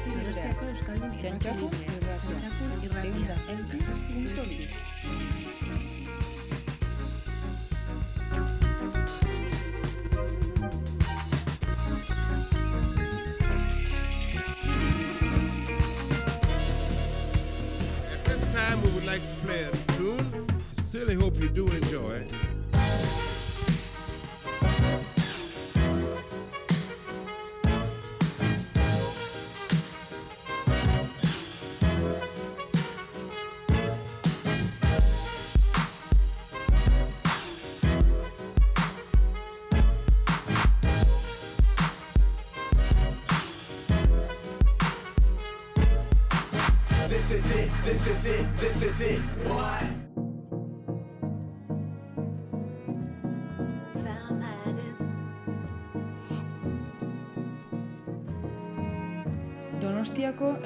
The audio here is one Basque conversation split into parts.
Estatu Euskaldun irratia. At this time we would like to play a tune. Sincerely hope you're doing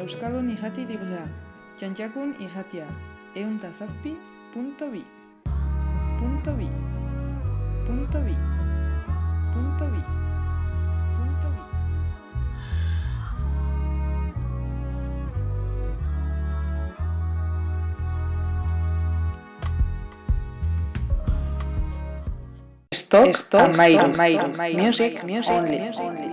Euskalun irrati librea, Txantxakun irratia, euntazazpi, punto bi. Punto bi. Punto bi. Punto bi. Punto bi. Stock, stock, stock, stock, stock, stock,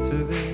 to the.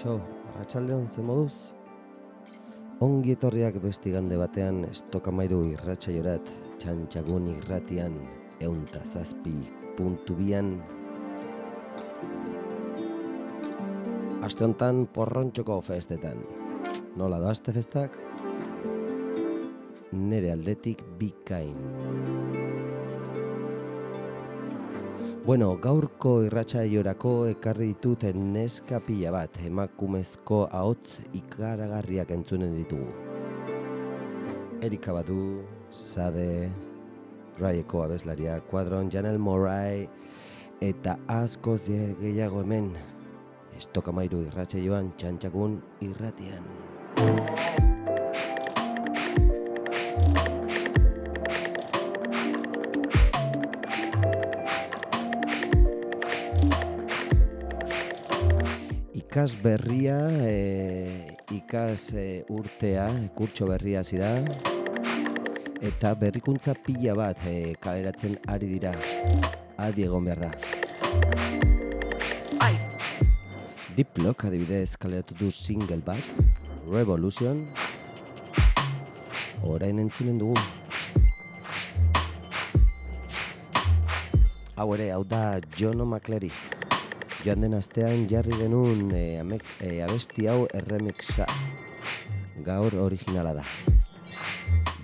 Kaixo, arratsaldeon ze moduz? Ongi etorriak besti gande batean estokamairu irratsaiorat txantxagun irratian eunta zazpi puntu bian. Aste honetan porrontxoko festetan. Nola da aste festak? nere aldetik bikain. Bueno, gaurko irratsaiorako ekarri ditut neska pila bat, emakumezko ahotz ikaragarriak entzunen ditugu. Erika Badu, Sade, Raieko abeslaria, Quadron, Janel Morai, eta askoz gehiago hemen, estokamairu irratsaioan txantxakun irratian. Ikas berria, e, ikas e, urtea, kurtso berria hasi da. Eta berrikuntza pila bat e, kaleratzen ari dira. Adi egon behar da. Diplock adibidez kaleratu du single bat, Revolution. Orain entzunen dugu. Hau ere, hau da Jono McCleary. Joan den astean jarri genuen e, amek, e, abesti hau erremixa gaur originala da.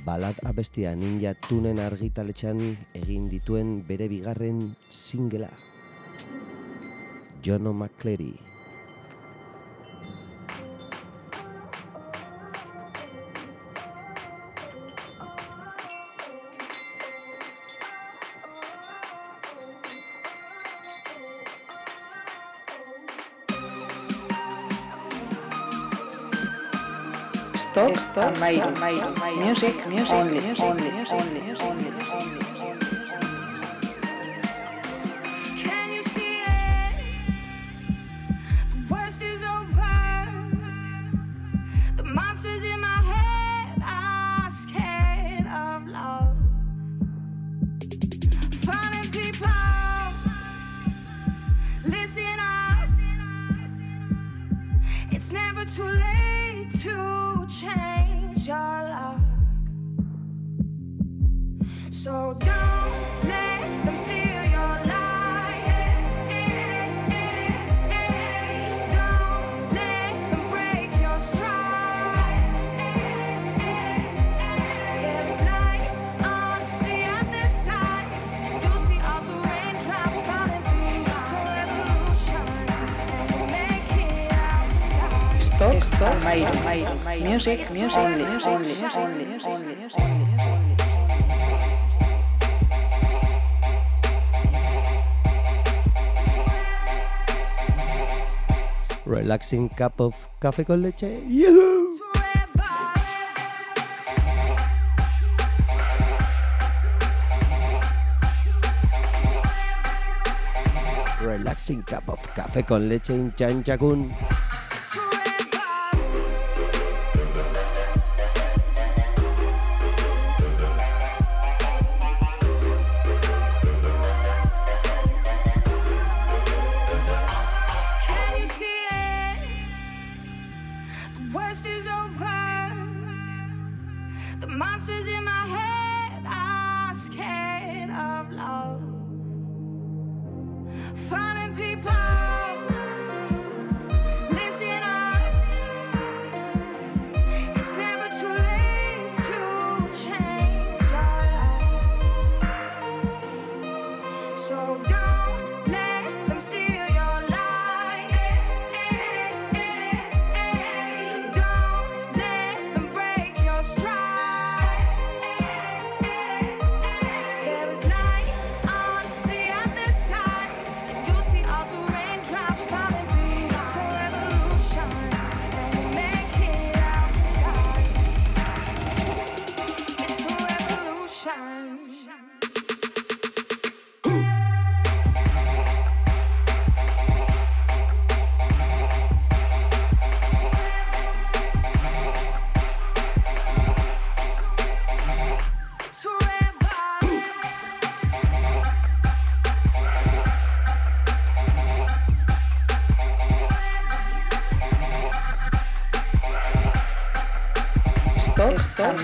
Balad abestia ninja tunen argitaletxan egin dituen bere bigarren singela. Jono McCleary. Amairu, Music, music, only, only, only, only, only. Music, music, only, only, only, only, only. Relaxing cup of café con leche. Yuhu! Relaxing cup of café con leche in Chanchakun.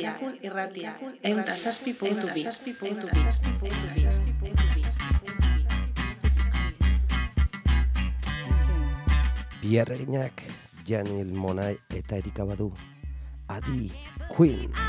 irratia, irratia, eunta zazpi puntu bi, eunta zazpi puntu bi, Janil Monai eta Erika Badu. Adi, Queen! Queen!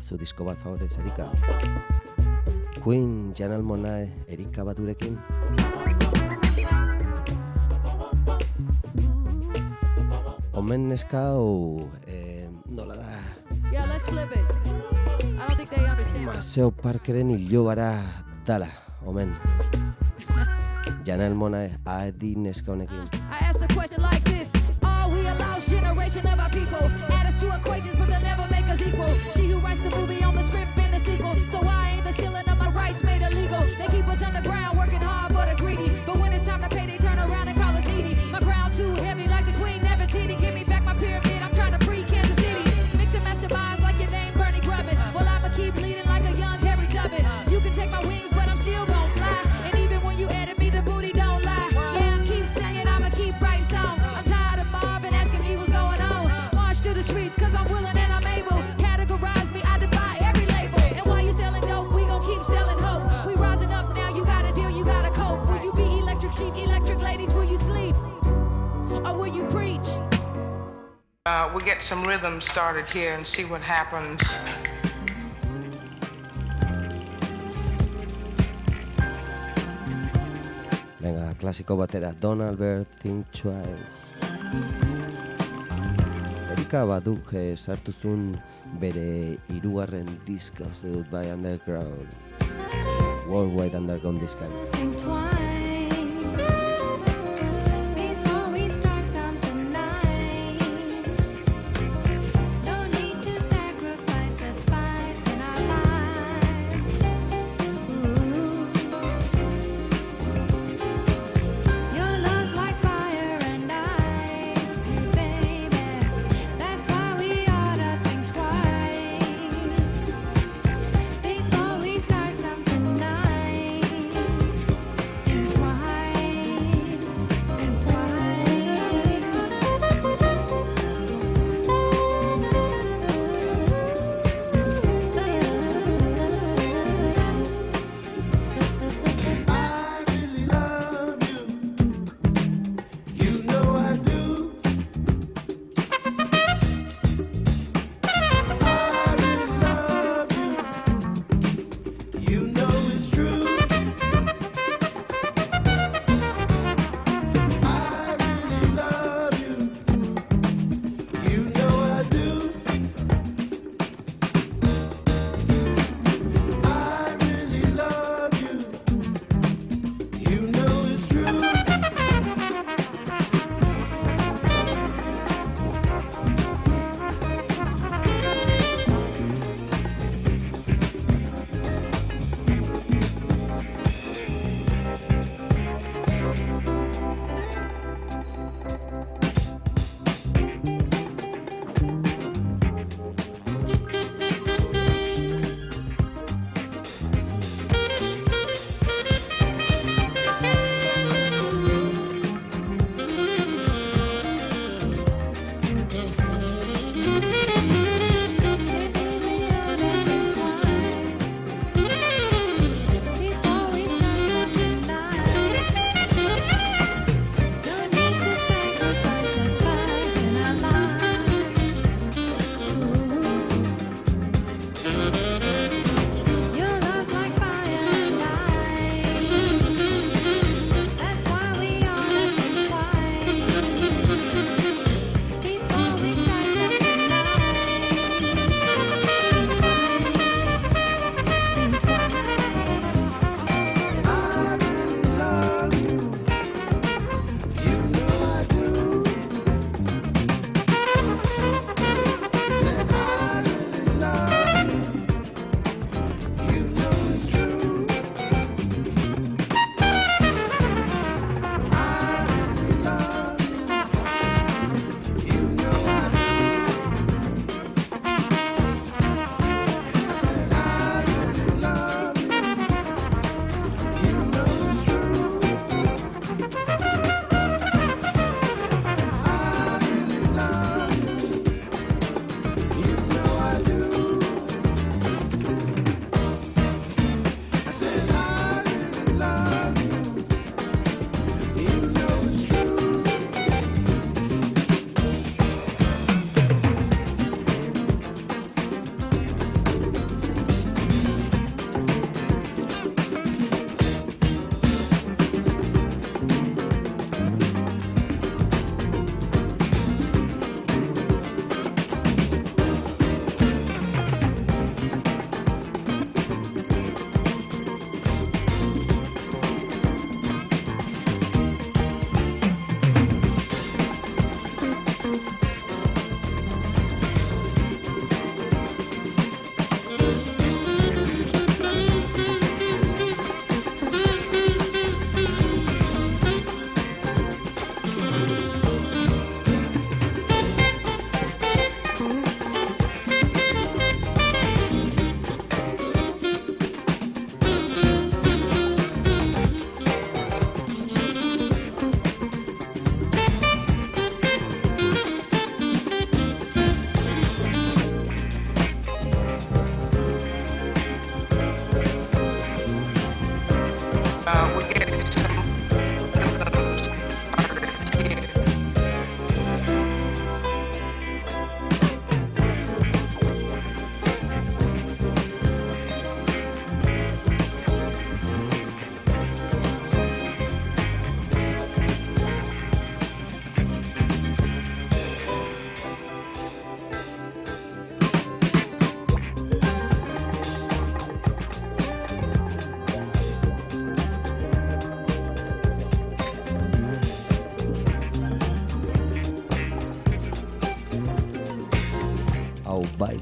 ezazu disko bat favorez, Erika. Queen, Jan Almonae, Erika Baturekin. Omen neska hau, eh, nola da? Yeah, let's flip it. I don't think they understand. Maseo Parkeren hilobara dala, omen. Jan Almonae, adi neska honekin. representation of our people. Add us to equations, but they'll never make us equal. She who writes the movie on the script and the sequel. So why ain't the stealing of my rights made illegal? They keep us underground, working hard for the greedy. But when it's Uh, we get some rhythm started here and see what happens. Venga, klasiko batera, Don Albert Think Twice. Erika baduk eh, sartu zuen bere hirugarren diska uste dut bai Underground. Worldwide Underground diskan.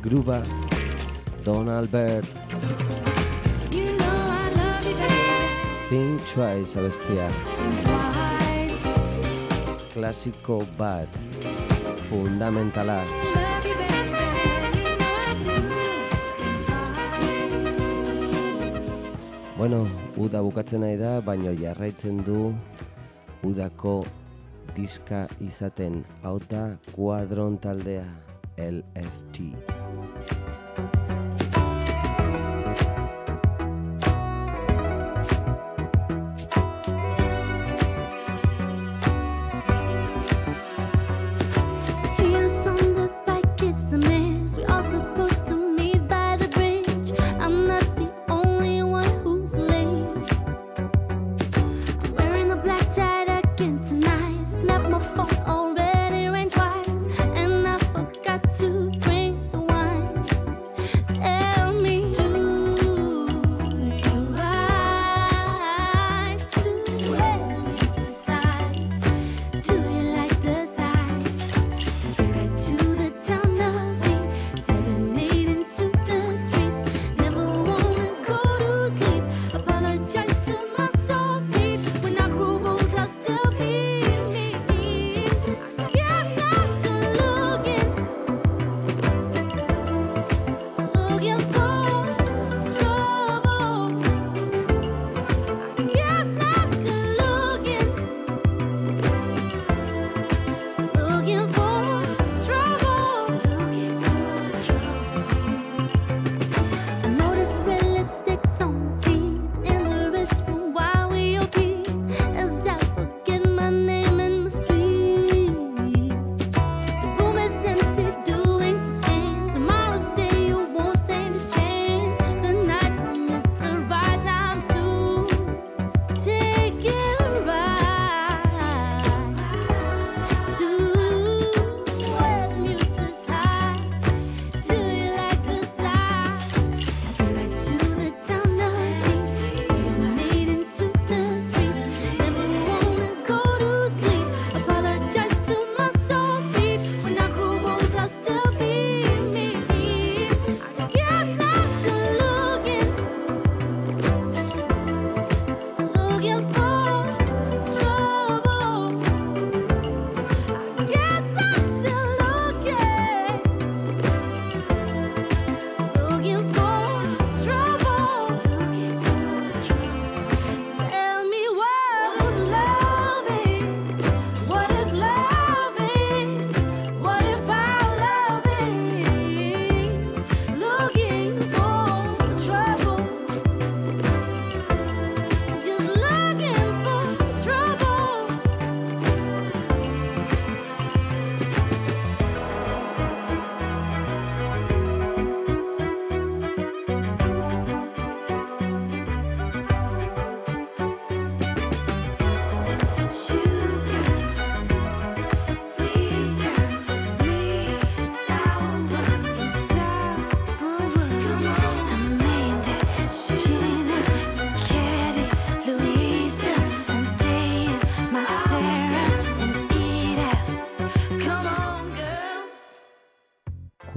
Gruba, Don Albert. You know I love you, Think twice, abestia. Klasiko bat, fundamentala. Bueno, uda bukatzen nahi da, baina jarraitzen du udako diska izaten hau da kuadron taldea.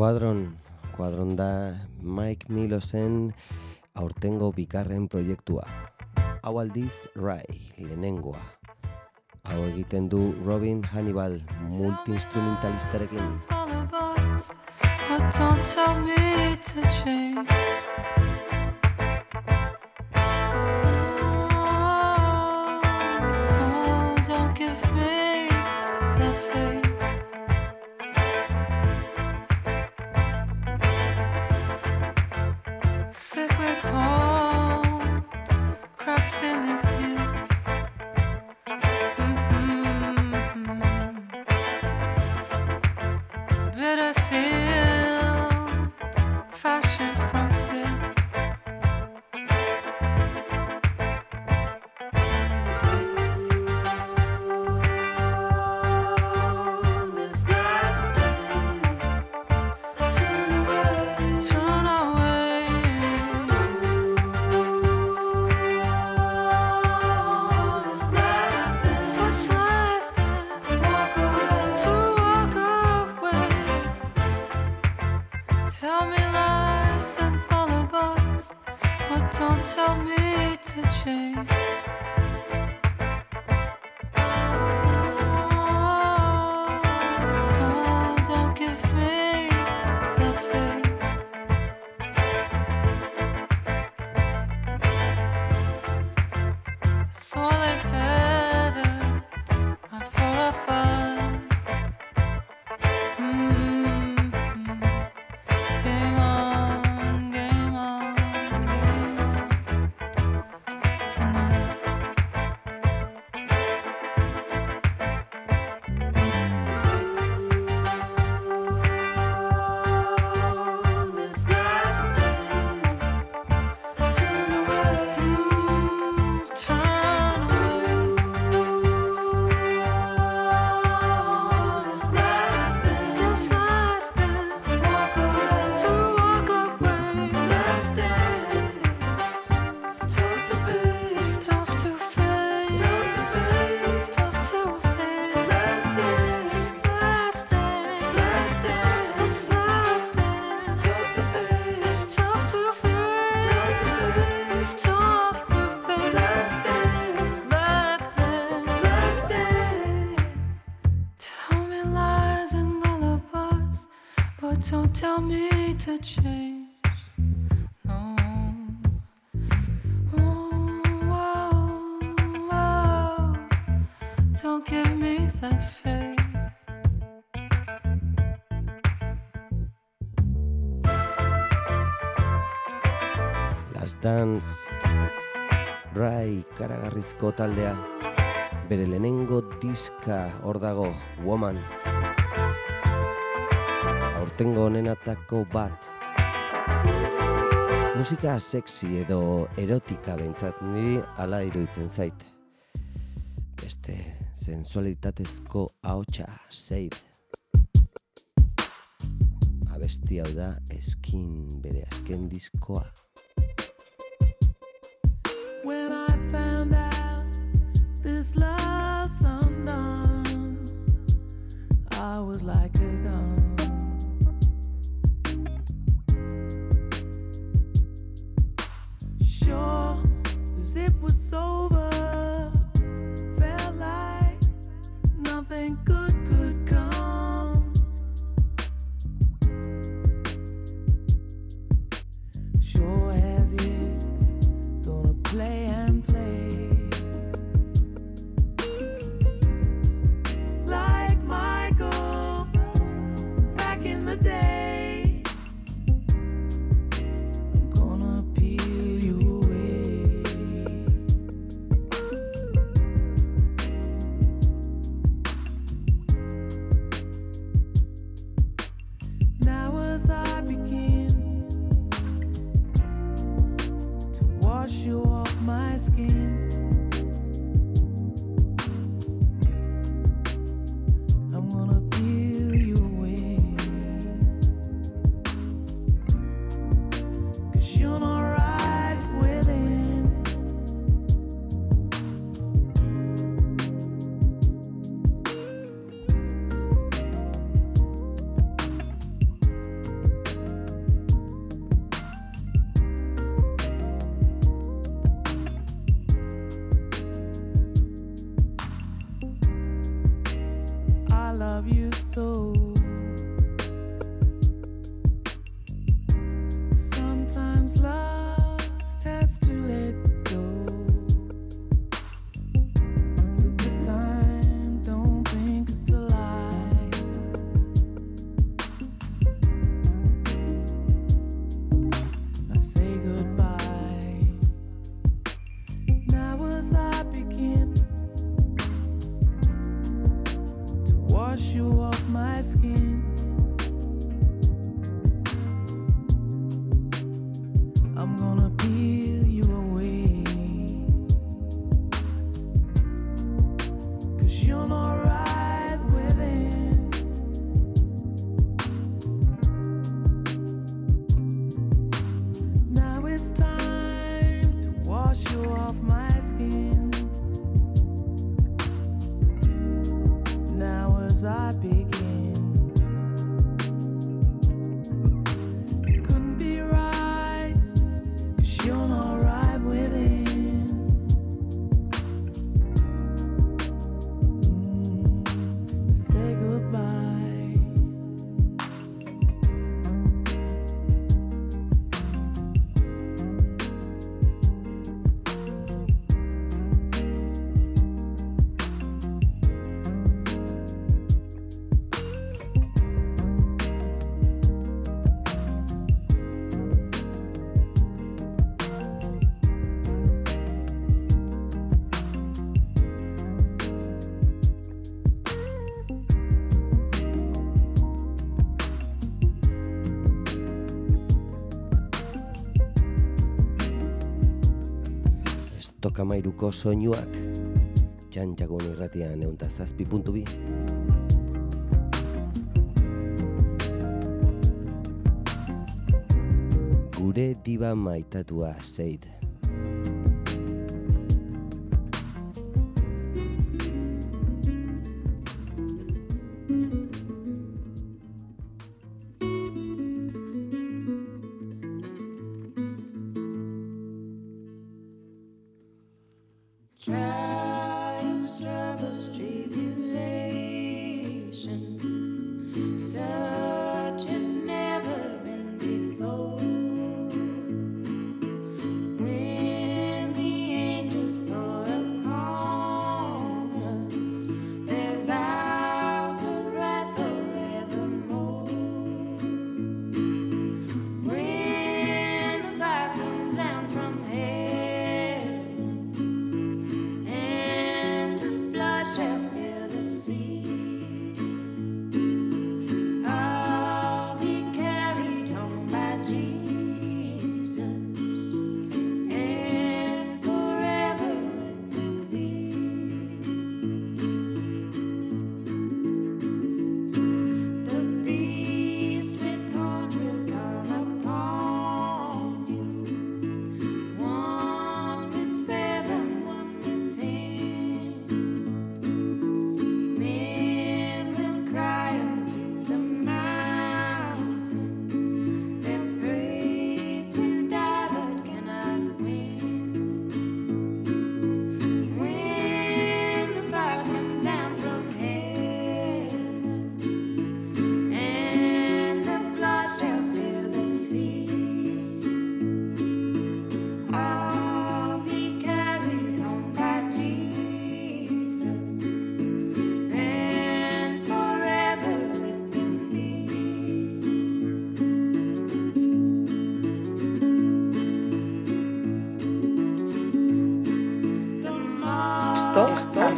Quadron, Quadron da Mike Milosen aurtengo bikarren proiektua. Hau aldiz Rai, lehenengoa. Hau egiten du Robin Hannibal, multi-instrumentalistarekin. Tell me to change in this Dance. Rai karagarrizko taldea. Bere lehenengo diska hor dago Woman aurtengo honenatako bat. Musika sexy edo erotika behintzat niri ala iruditzen zait. Beste sensualitatezko ahotsa zeid abesti hau da eskin bere azken diskoa. When I found out this love's undone, I was like a gun. It was over, wash you off my skin. Estokamairuko soinuak txantxagun irratian eunta zazpi puntu bi. Gure diba maitatua zeid.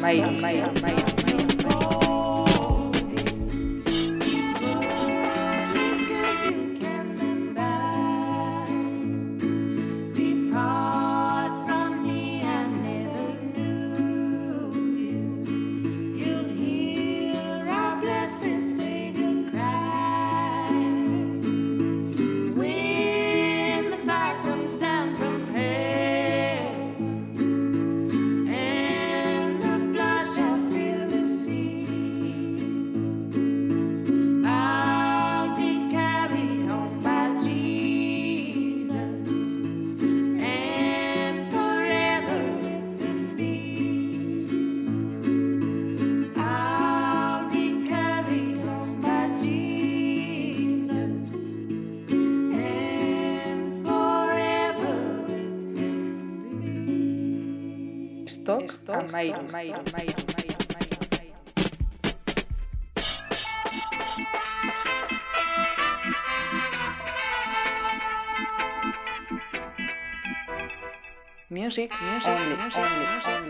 อะไ amazing, amazing, amazing, amazing. Music, music, music, music.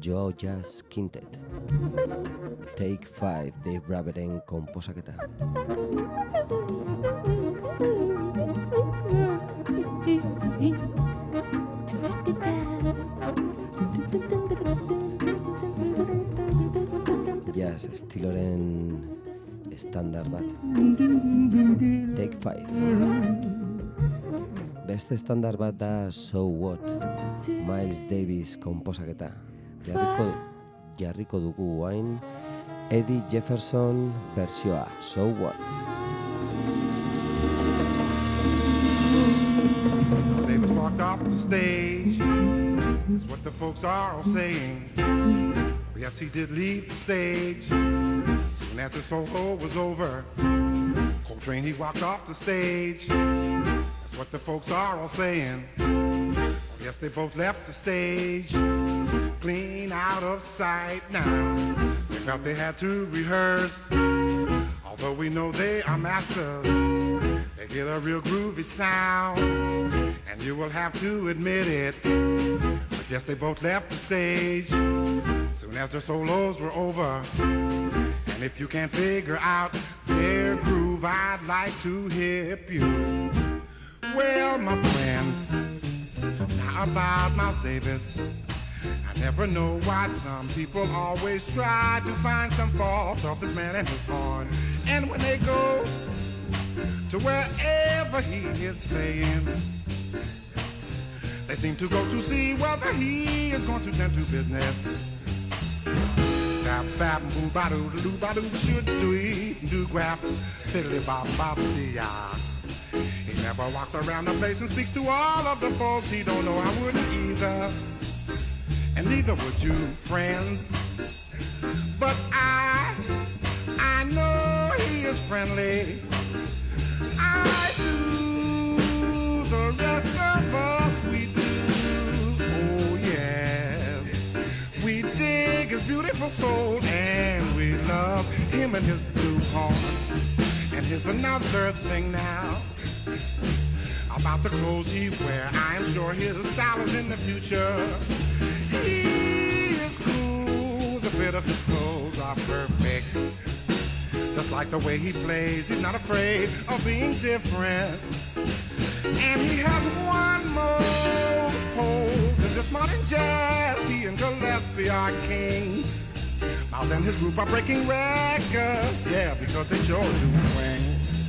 Joao Jazz Quintet. Take 5, Dave Braveren komposaketa. Jazz estiloren estandar bat. Take 5. Beste estandar bat da So What, Miles Davis komposaketa. Jarriko, jarriko dugu guain Eddie Jefferson bersioa, So What. Davis walked off the stage. That's what the folks are all saying. Oh, yes, he did leave the stage. Soon as his solo was over, Coltrane he walked off the stage. That's what the folks are all saying. Oh, yes, they both left the stage, clean out of sight now. They felt they had to rehearse, although we know they are masters. They get a real groovy sound, and you will have to admit it. But yes, they both left the stage soon as their solos were over. And if you can't figure out their groove, I'd like to hip you. Well, my friends, how about Miles Davis? Never know why some people always try to find some fault of this man and his horn. And when they go to wherever he is playing, they seem to go to see whether he is going to tend to business. Zap bap boom ba doo doo ba doo should do do grab fiddly bop bop see ya. He never walks around the place and speaks to all of the folks he don't know. I wouldn't either, and neither would you, friends. But I, I know he is friendly. I do. The rest of us we do. Oh yes, we dig his beautiful soul and we love him and his blue horn. And here's another thing now about the clothes he wear. I am sure his style is in the future. Is cool. The fit of his clothes are perfect. Just like the way he plays, he's not afraid of being different. And he has one most pose in this modern jazz. He and Gillespie are kings. Miles and his group are breaking records, yeah, because they sure do swing.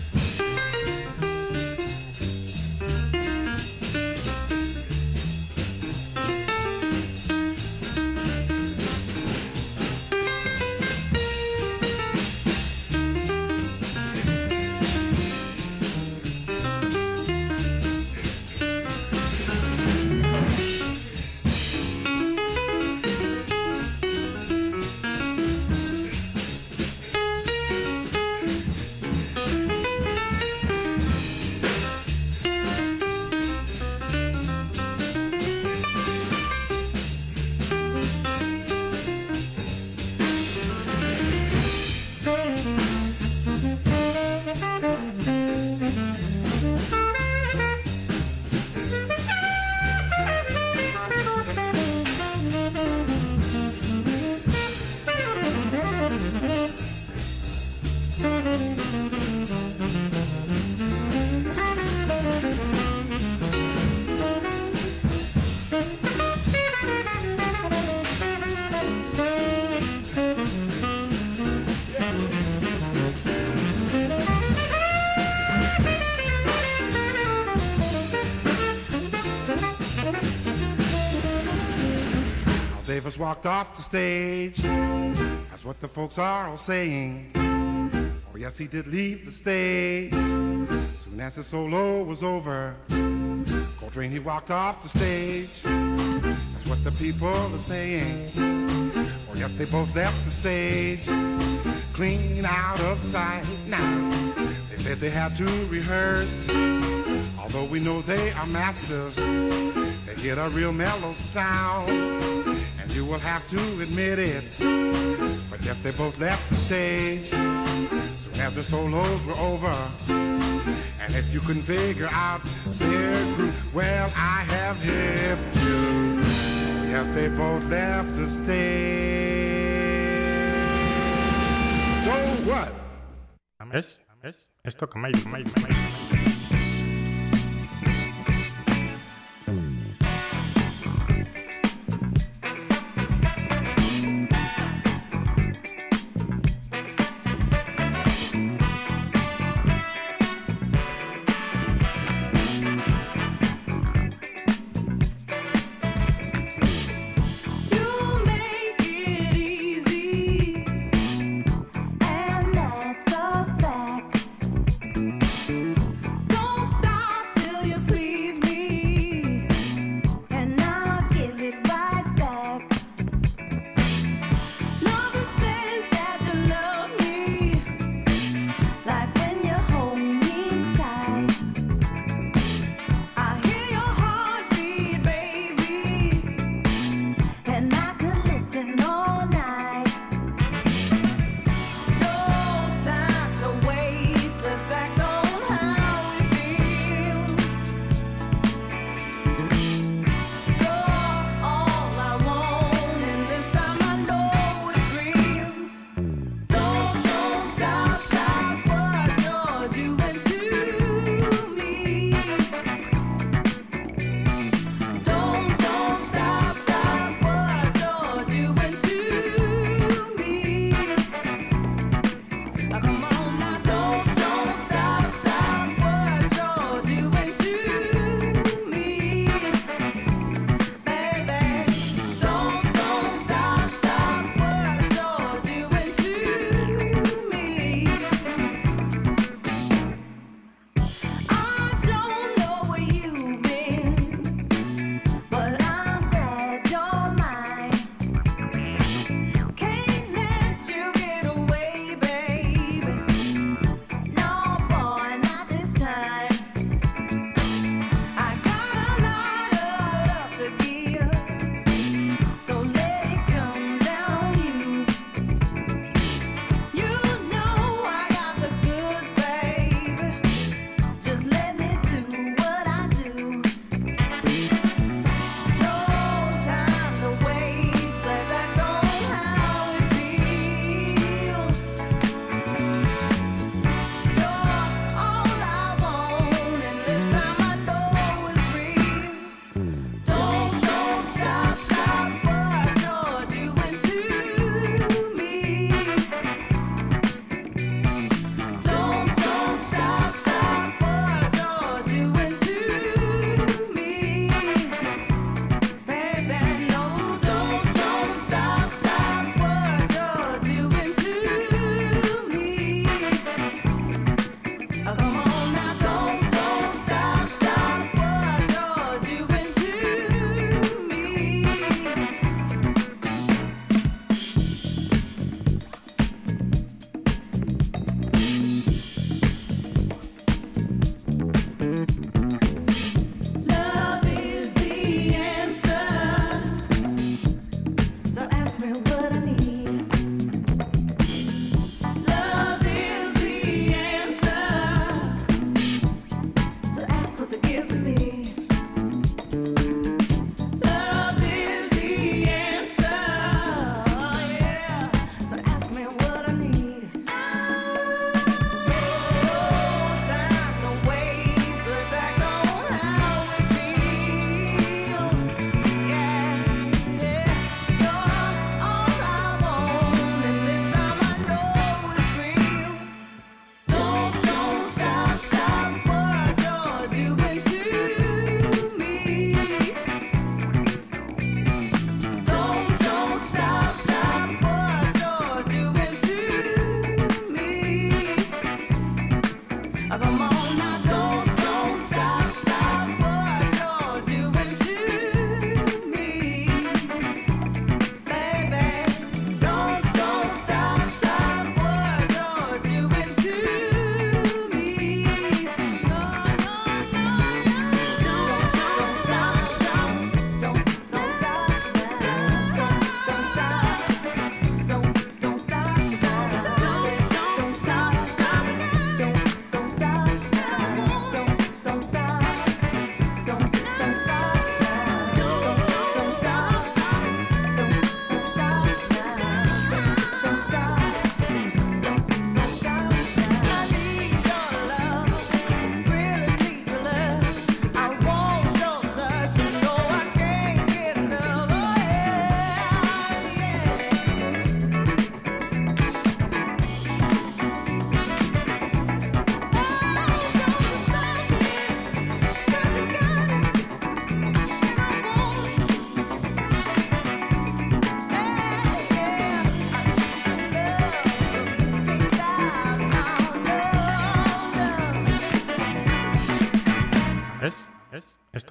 Walked off the stage. That's what the folks are all saying. Oh, yes, he did leave the stage. Soon as his solo was over, Coltrane, he walked off the stage. That's what the people are saying. Oh, yes, they both left the stage. Clean out of sight now. They said they had to rehearse. Although we know they are masters, they get a real mellow sound. You will have to admit it. But yes, they both left the stage. Soon as the solos were over. And if you couldn't figure out their groove, well, I have helped you. Oh, yes, they both left the stage. So what? ¿Ves? ¿Ves? Esto que. You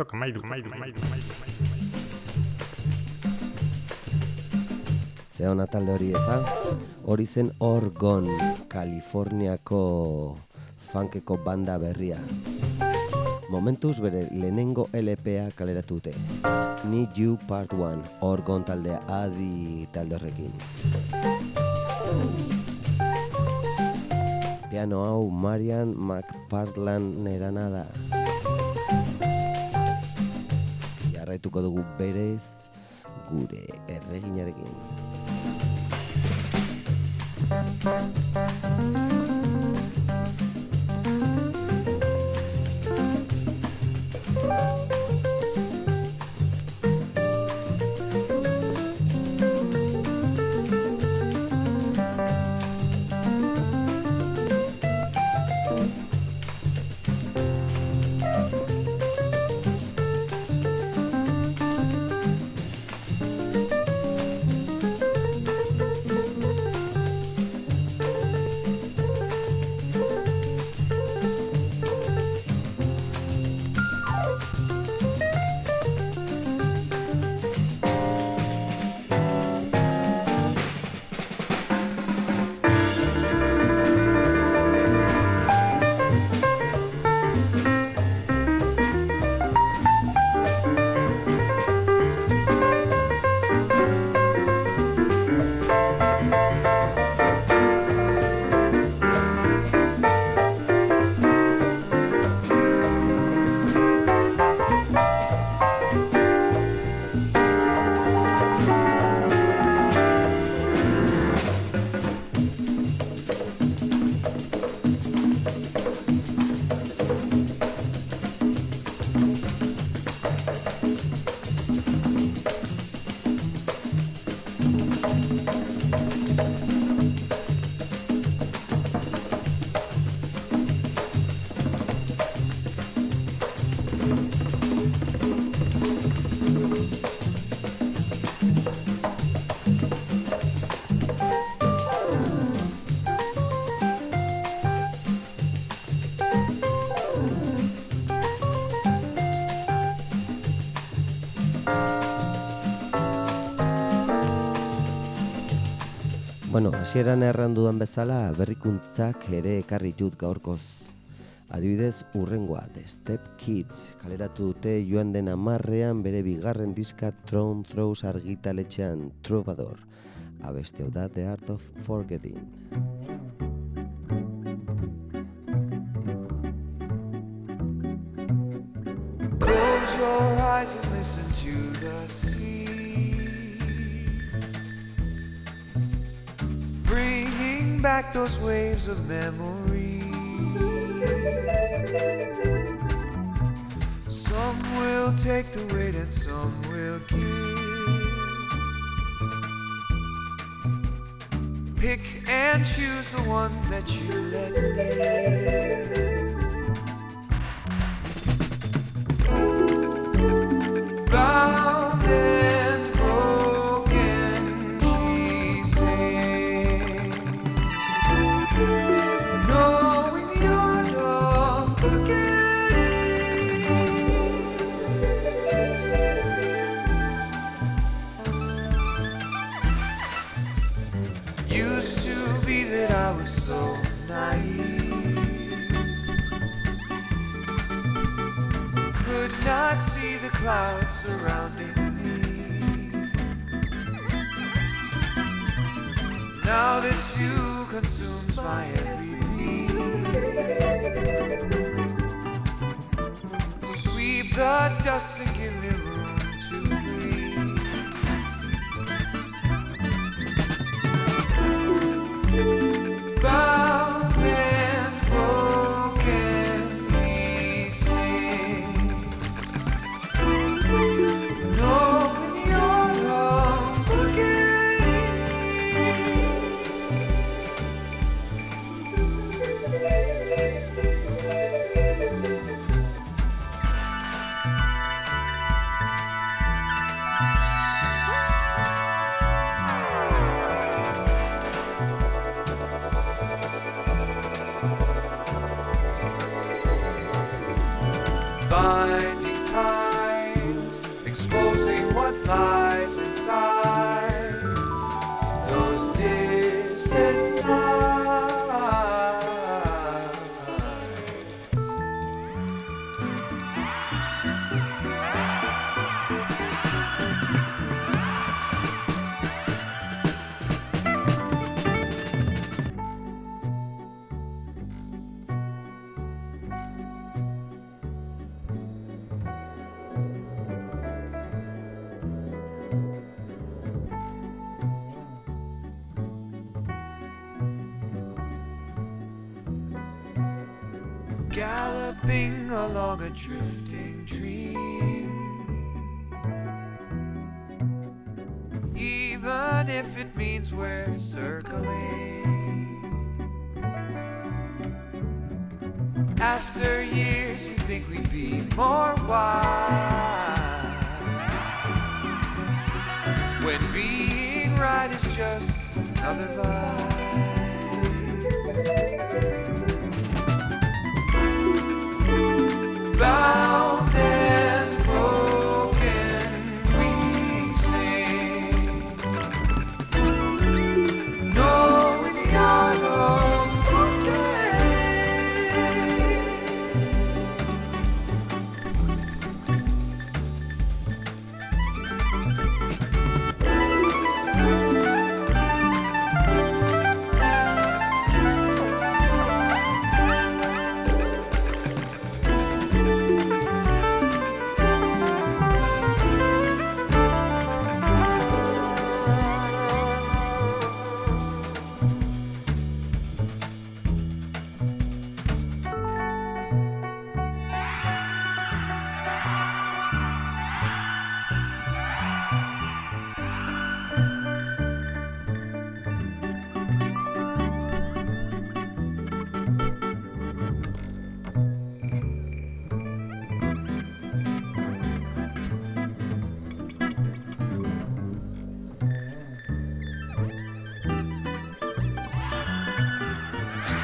toca mairu, mairu, mairu, mairu, Ze hona talde hori eza? Hori zen Orgon, Kaliforniako funkeko banda berria. Momentuz bere lehenengo LPA kaleratu dute. Need You Part 1, Orgon taldea adi talde horrekin. Piano hau Marian McPartland erana da. Jarraituko dugu berez gure erreginarekin. Bueno, hasieran erran dudan bezala berrikuntzak ere ekarri dut gaurkoz. Adibidez, urrengoa, The Step Kids, kaleratu dute joan den amarrean bere bigarren diska Throne Throws argitaletxean Troubadour. Abeste da The Art of Forgetting. Back those waves of memory. Some will take the weight and some will give. Pick and choose the ones that you let live. Clouds surrounding me. Now this view consumes my every beat. Sweep the dust and give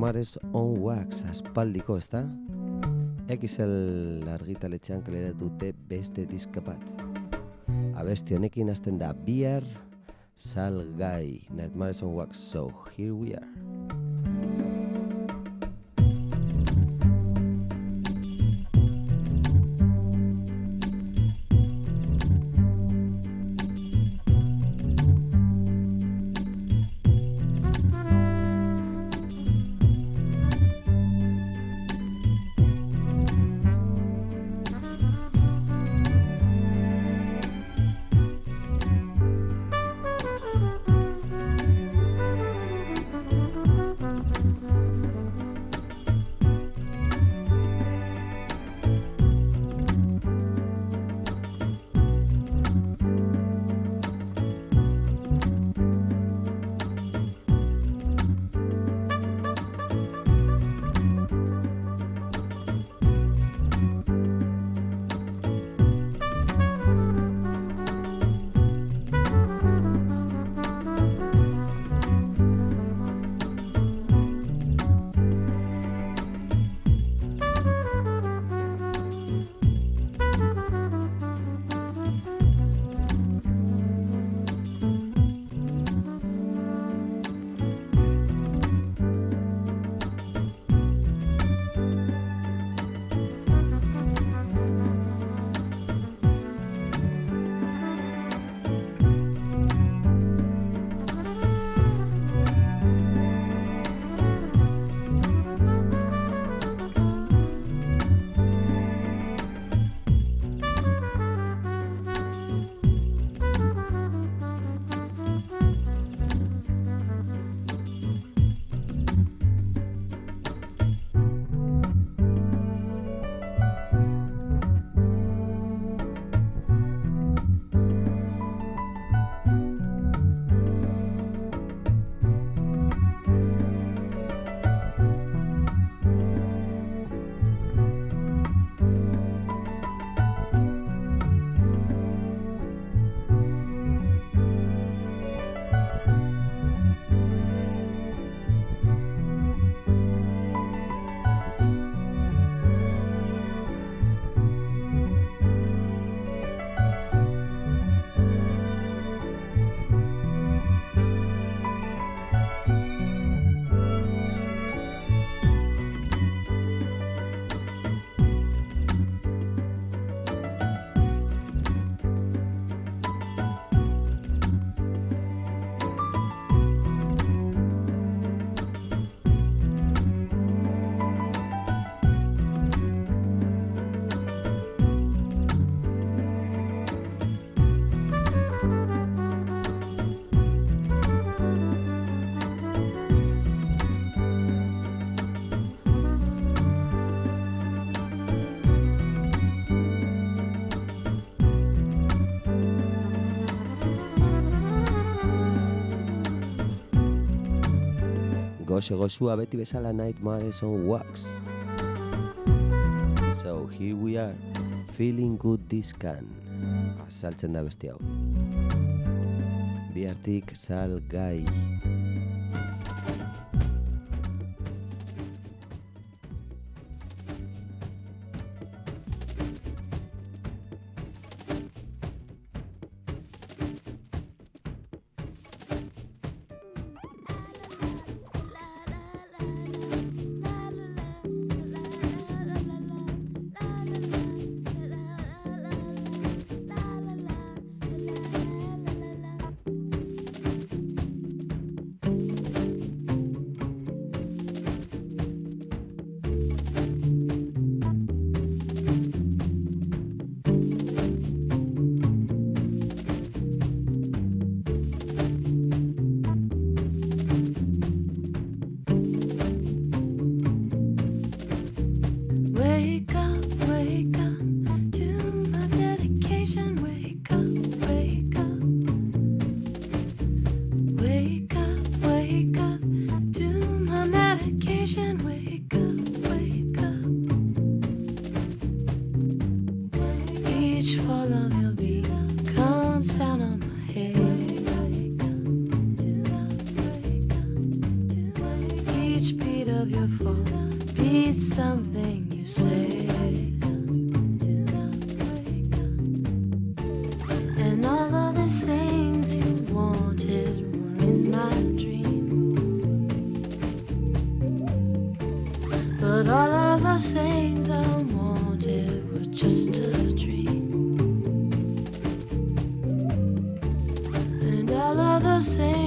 Nightmares on Wax aspaldiko, ezta? XL argitaletxean kaleratu dute beste diska bat. Abesti honekin hasten da bihar salgai Nightmares on Wax, so here we are. Goxe goxua beti bezala Nightmares on Wax. So here we are, feeling good this can. Azaltzen da besti hau. Biartik sal gai. Perhaps sé.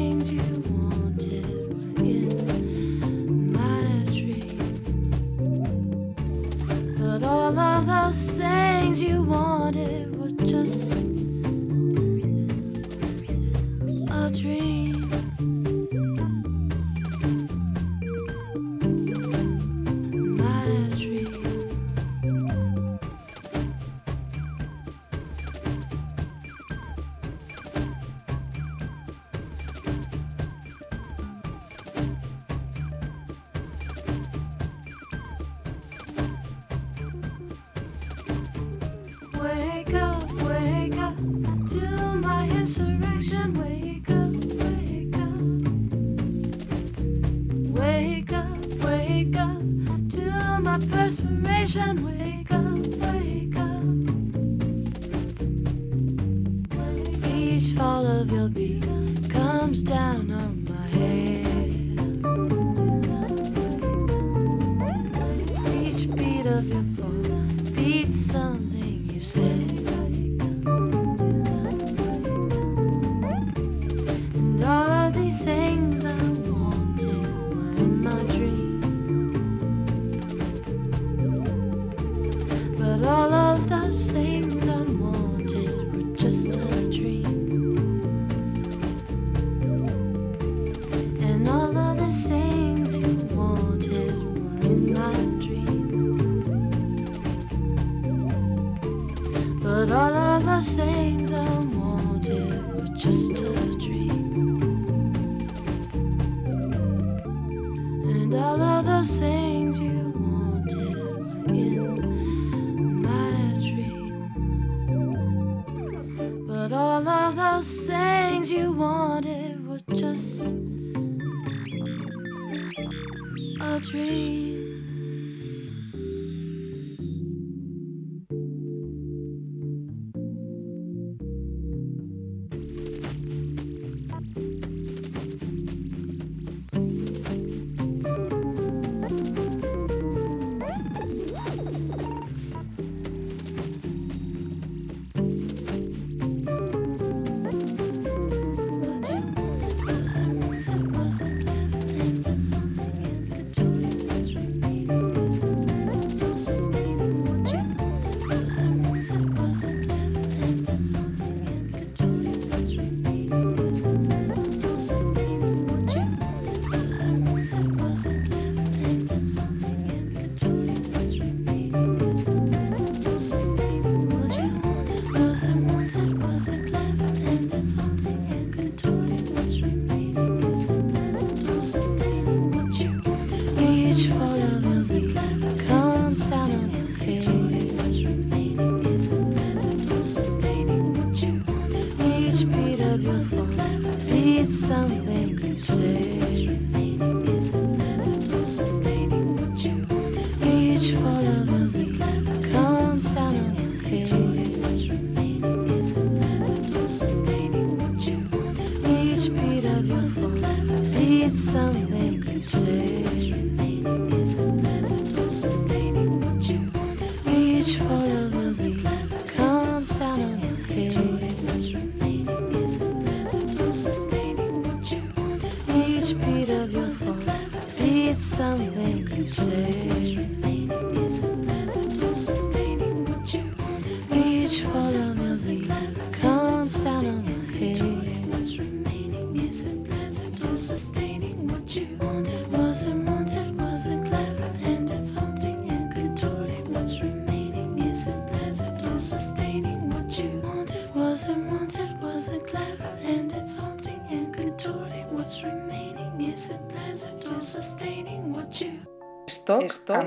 gusto,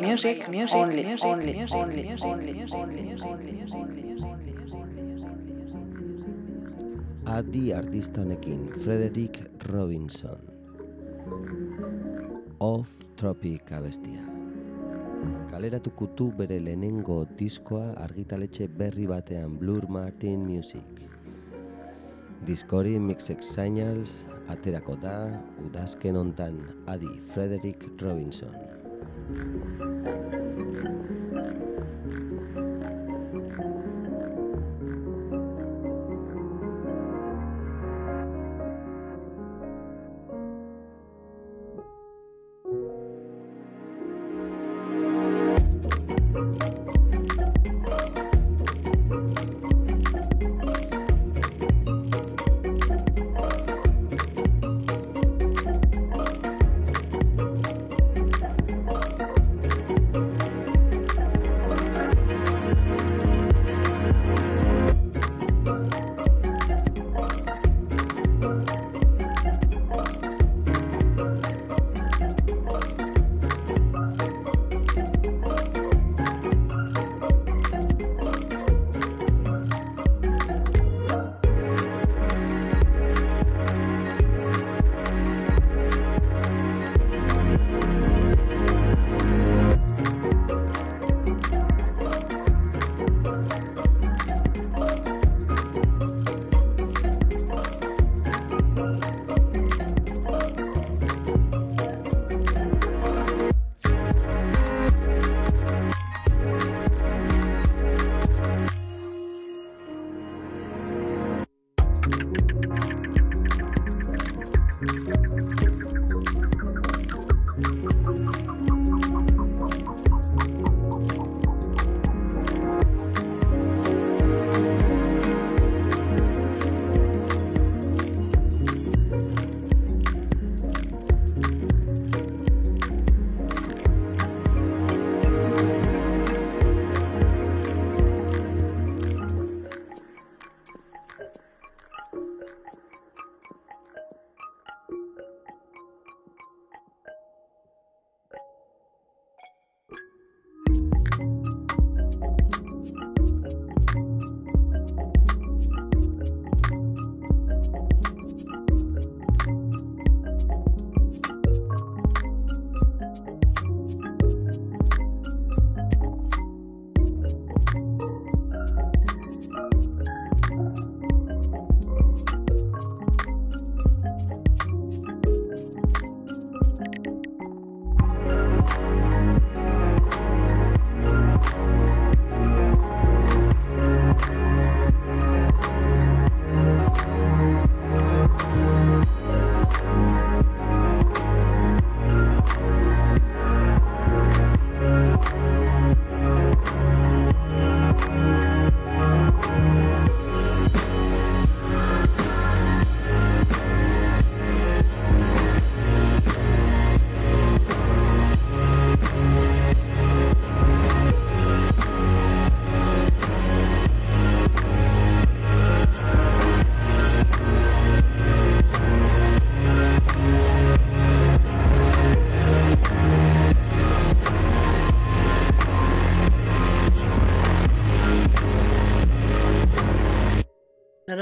music, music, only, only, only, only, only, Adi artista honekin, Frederick Robinson. Off Tropic abestia. Kaleratukutu bere lehenengo diskoa argitaletxe berri batean Blur Martin Music. Diskori Mixed Signals aterako da udazken hontan Adi Frederick Robinson.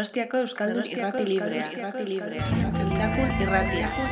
Donostiako Euskaldun Donostiako irrati librea. Irrati librea. Librea.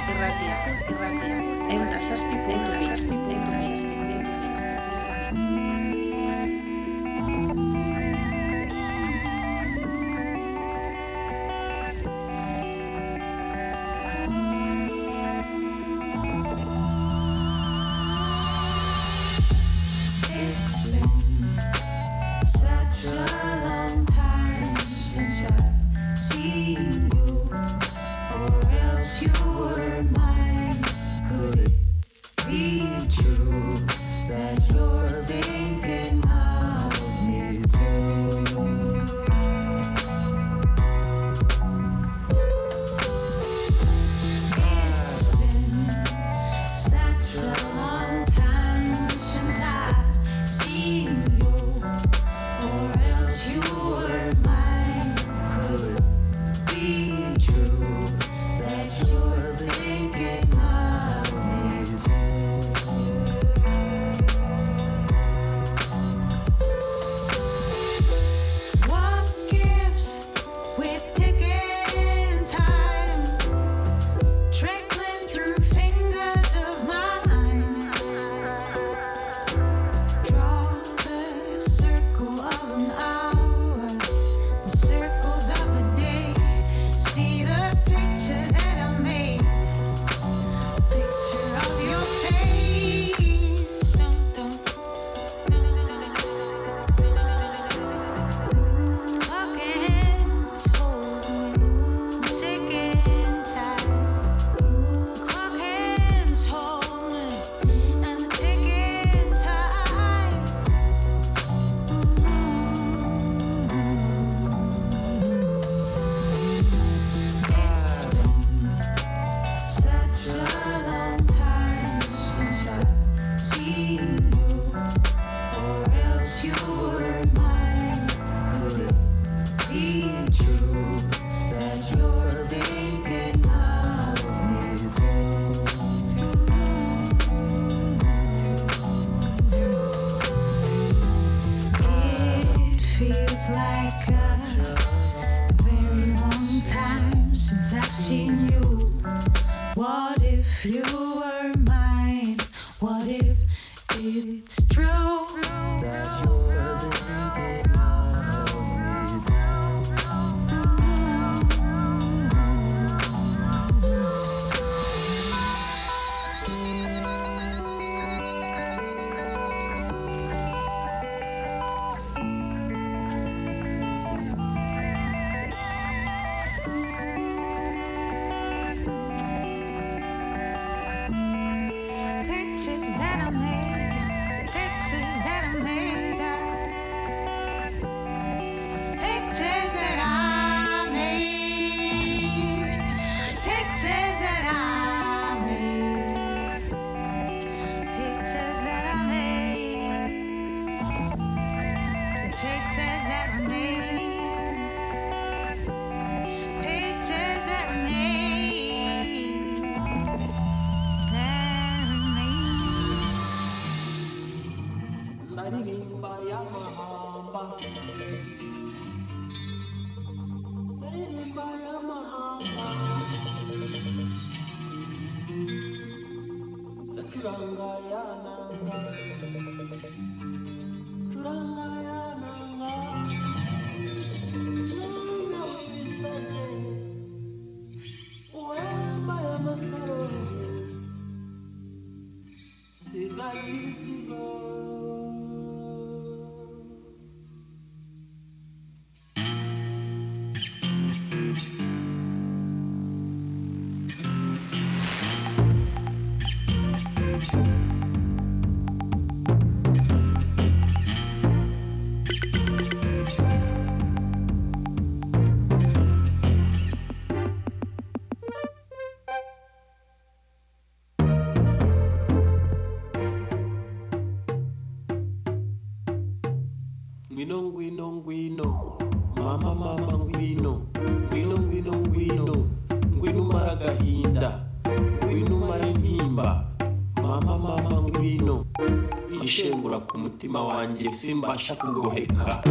simbasha kugoheka.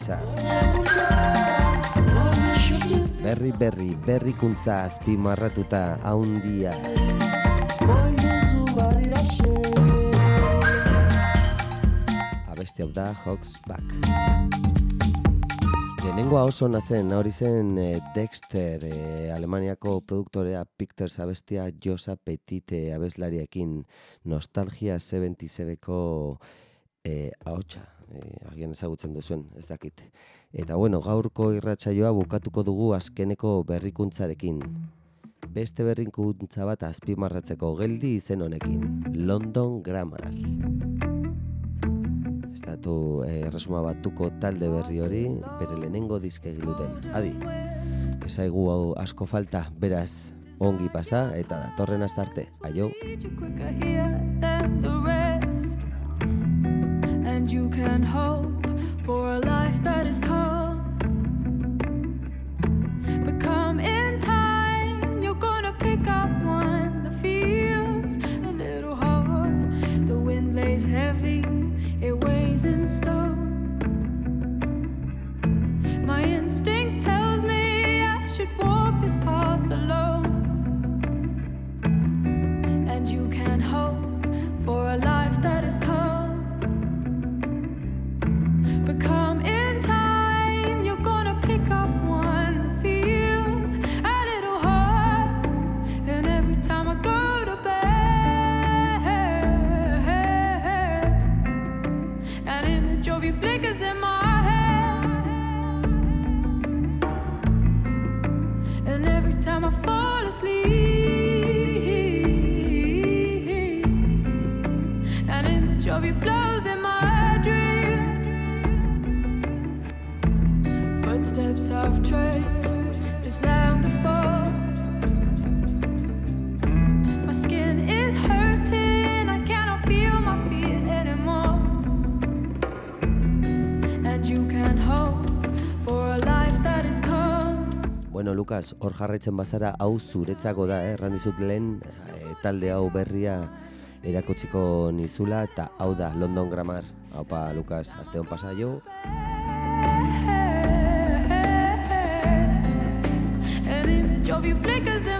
Eloisa. Berri, berri, berrikuntza azpimarratuta haundia. Abesti hau da, Hawks Back. Lehenengoa oso nazen, hori zen eh, Dexter, eh, Alemaniako produktorea Pictures abestia Josa Petite abeslariekin Nostalgia 77-ko eh, haotxa e, agian ezagutzen duzuen, ez dakit. Eta bueno, gaurko irratsaioa bukatuko dugu azkeneko berrikuntzarekin. Beste berrikuntza bat azpimarratzeko geldi izen honekin, London Grammar. Estatu eh, erresuma eh, batuko talde berri hori, bere lehenengo dizke egiten. Adi, ezaigu hau asko falta, beraz, ongi pasa, eta datorren astarte, aio. Aio. and you can hope for a life that is calm. come in. Bueno, Lukas, hor jarraitzen bazara, hau zuretzako da, eh? erran dizut lehen, eh, talde hau berria erakotziko nizula, eta hau da, London Grammar. Haupa, Lukas, aste hon Eu vi flickers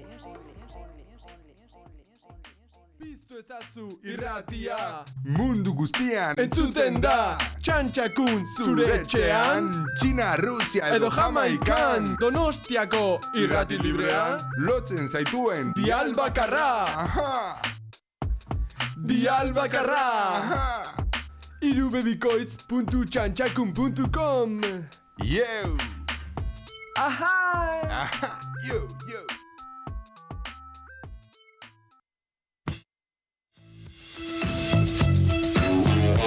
Piztu ezazu irratia. Mundu guztian entzuten da Txantxakun zure etxean. Txina, Rusia edo Jamaikan. Donostiako irrati librean Lotzen zaituen. Dial bakarra. Dial bakarra. Irubebikoitz.txantxakun.com Yo! Aha! Aha! Yo, yo!